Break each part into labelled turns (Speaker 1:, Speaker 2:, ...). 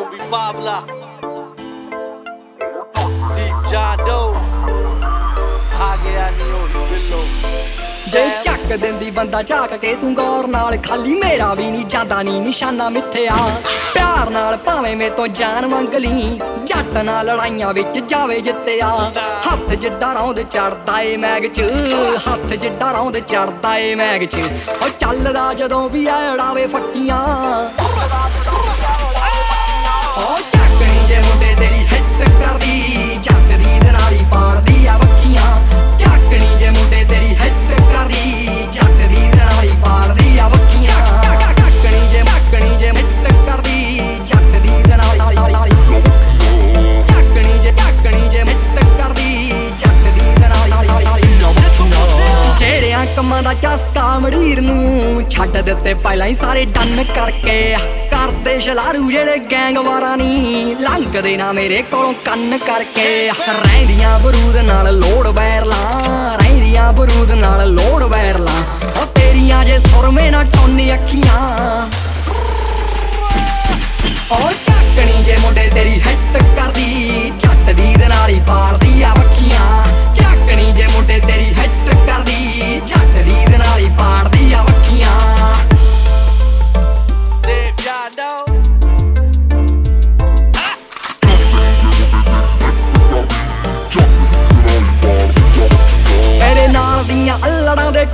Speaker 1: homie Pabla. Deep John Doe. ਆ ਗਿਆ ਨੀ ਉਹੀ ਬਿੱਲੋ
Speaker 2: ਜੇ ਚੱਕ ਦਿੰਦੀ ਬੰਦਾ ਝਾਕ ਕੇ ਤੂੰ ਗੌਰ ਨਾਲ, ਖਾਲੀ ਮੇਰਾ ਵੀ ਨਹੀਂ ਜਾਂਦਾ ਨਹੀਂ ਨਿਸ਼ਾਨਾ ਮਿੱਥਿਆ। ਪਿਆਰ ਨਾਲ ਭਾਵੇਂ ਮੇ ਤੋਂ ਜਾਨ ਮੰਗ ਲਈ ਜੱਟ ਨਾਲ ਲੜਾਈਆਂ ਵਿੱਚ ਜਾਵੇ ਜਿੱਤਿਆ। ਹੱਥ ਜਿੱਡਾ ਰੌਂਦ ਚੜਦਾ ਏ ਮੈਗ ਚ, ਹੱਥ ਜਿੱਡਾ ਰੌਂਦ ਚੜਦਾ ਏ ਮੈਗ ਚ। ਉਹ ਚੱਲਦਾ ਜਦੋਂ ਵੀ ਆ ਫੱਕੀਆਂ। ਕੰਮਾਂ ਦਾ ਚਸਕਾ ਮੜੀਰ ਨੂੰ ਛੱਡ ਦਿੱਤੇ ਪਹਿਲਾਂ ਹੀ ਸਾਰੇ ਡੰਨ ਕਰਕੇ। ਕਰਦੇ ਸ਼ਲਾਰੂ ਜਿਹੜੇ ਗੈਂਗਵਾਰਾਂ ਨੀ ਲੰਘਦੇ ਨਾ ਮੇਰੇ ਕੋਲੋਂ ਕੰਨ ਕਰਕੇ। ਰਹਿੰਦੀਆਂ ਬਰੂਦ ਨਾਲ ਲੋੜ ਬੈਰਲਾ ਰਹਿੰਦੀਆਂ ਬਰੂਦ ਨਾਲ ਲੋੜ ਬੈਰਲਾ ਉਹ ਤੇਰੀਆਂ ਜੇ ਸੁਰਮੇ ਨਾ ਟੋਨੀ ਅੱਖੀਆਂ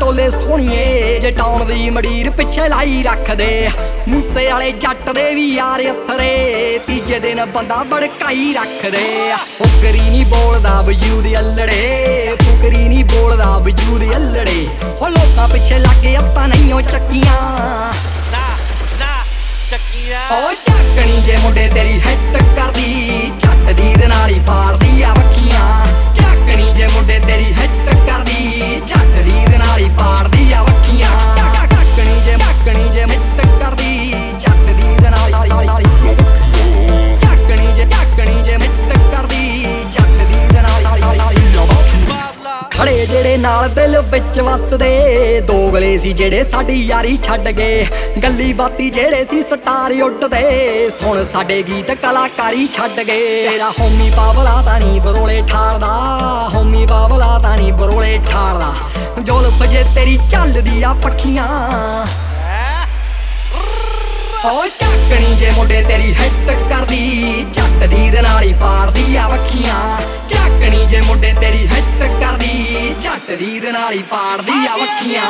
Speaker 2: ਟੋਲੇ ਸੋਹਣੀਏ ਜੇ ਟਾਉਣ ਦੀ ਮੜੀਰ ਪਿੱਛੇ ਲਾਈ ਰੱਖਦੇ। ਮੂਸੇ ਵਾਲੇ ਜੱਟ ਦੇ ਵੀ ਯਾਰ ਅਥਰੇ ਤੀਜੇ ਦਿਨ ਬੰਦਾ ਬੜਕਾਈ ਰੱਖਦੇ। ਫੁਕਰੀ ਨਹੀਂ ਬੋਲਦਾ ਵਜੂਦ ਅਲੜੇ ਫੁਕਰੀ ਨਹੀਂ ਬੋਲਦਾ ਵਜੂਦ ਅਲੜੇ। ਉਹ ਲੋਕਾਂ ਪਿੱਛੇ ਲੱਗੇ ਅੱਤਾਂ ਨਹੀਂ ਉਹ ਚੱਕੀਆਂ।
Speaker 1: ਨਾ ਨਾ ਚੱਕੀਆਂ।
Speaker 2: ਓ ਚੱਕਣੀ ਜੇ ਮੁੰਡੇ ਤੇਰੀ ਹਿੱਟ ਕਰਦੀ। ਨਾਲ ਦਿਲ ਵਿੱਚ ਵਸਦੇ। ਦੋਗਲੇ ਸੀ ਜਿਹੜੇ ਸਾਡੀ ਯਾਰੀ ਛੱਡ ਗਏ। ਗੱਲੀ ਬਾਤੀ ਜਿਹੜੇ ਸੀ ਸਟਾਰ ਉੱਡਦੇ। ਸੁਣ ਸਾਡੇ ਗੀਤ ਕਲਾਕਾਰੀ ਛੱਡ ਗਏ। ਤੇਰਾ ਹੋਮੀ ਬਾਬਲਾ ਤਾਂ ਨਹੀਂ ਬਰੋਲੇ ਠਾਲਦਾ। ਹੋਮੀ ਬਾਬਲਾ ਤਾਂ ਨਹੀਂ ਬਰੋਲੇ ਠਾਲਦਾ। ਜੋਲਫ ਜੇ ਤੇਰੀ ਚੱਲਦੀ ਆ ਪੱਖੀਆਂ ਓ ਚੱਕਣੀ ਜੇ ਮੁੰਡੇ ਤੇਰੀ ਹਿੱਟ ਕਰਦੀ ਜੱਟ ਦੀ ਦੇ ਨਾਲ ਹੀ ਪਾੜਦੀ ਆ ਵੱਖੀਆਂ.